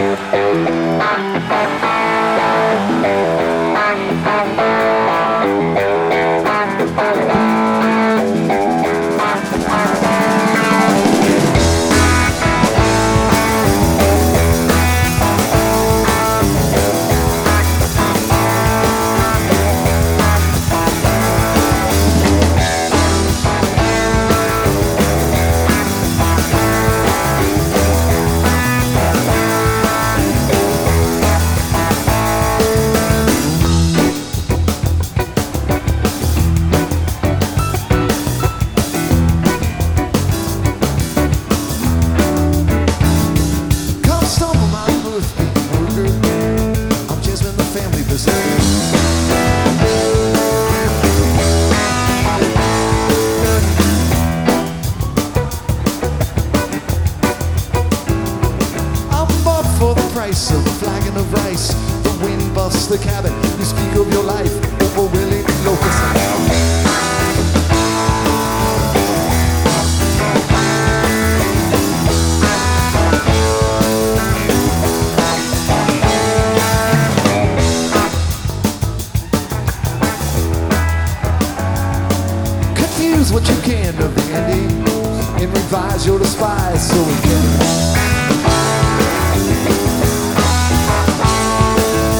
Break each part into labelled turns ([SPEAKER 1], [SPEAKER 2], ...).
[SPEAKER 1] Come price of a flagon of rice. The wind busts the cabin. You speak of your life over willing can of the and revise your despise so we can.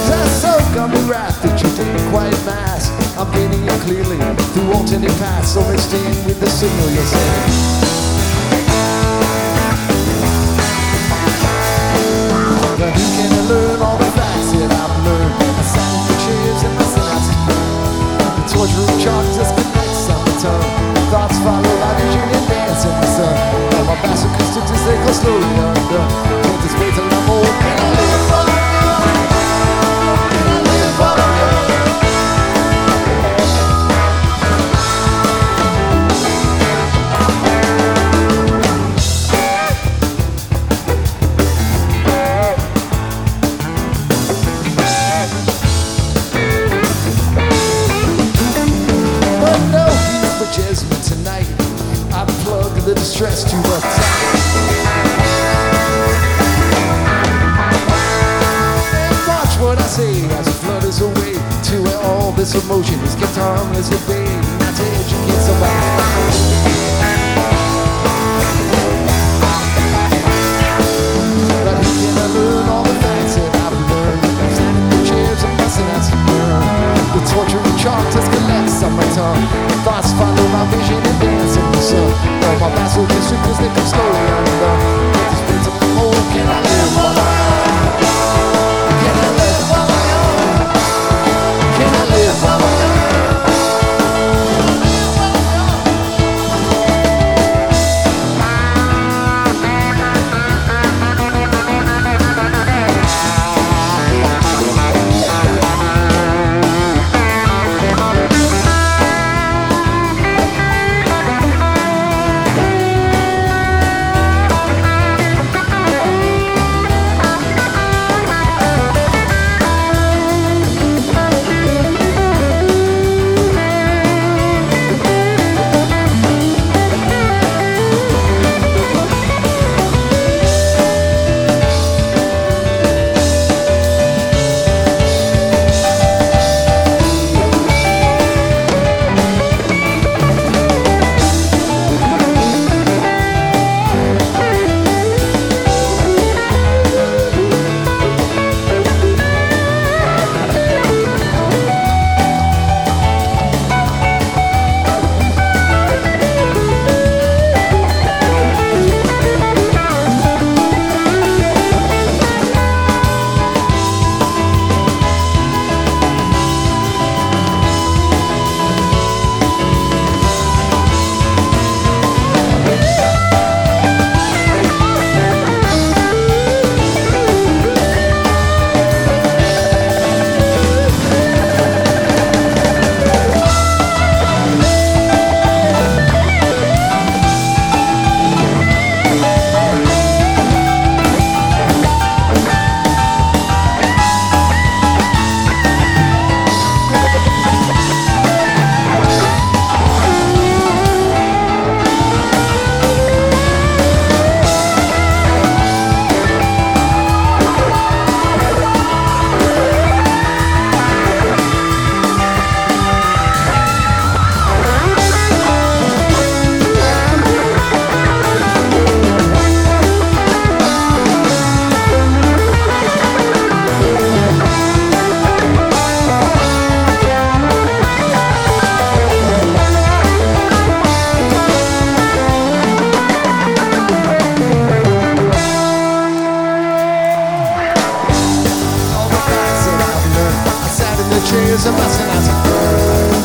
[SPEAKER 1] Just so the wrath that you didn't quite mask. I'm getting it clearly through alternate paths, so mixed in with the signal you're sending. But who can learn all the tonight. I plug the distress to the top. What I say as it flutters away to where all this emotion is kept harmless at bay. Not to educate somebody.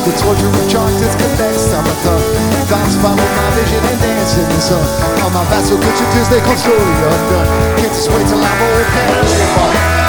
[SPEAKER 1] The torturing charges collect summer thought. Thoughts follow my vision and dance in the sun. On my vessel, could you Tuesday, come slowly undone. Can't just wait till I'm old,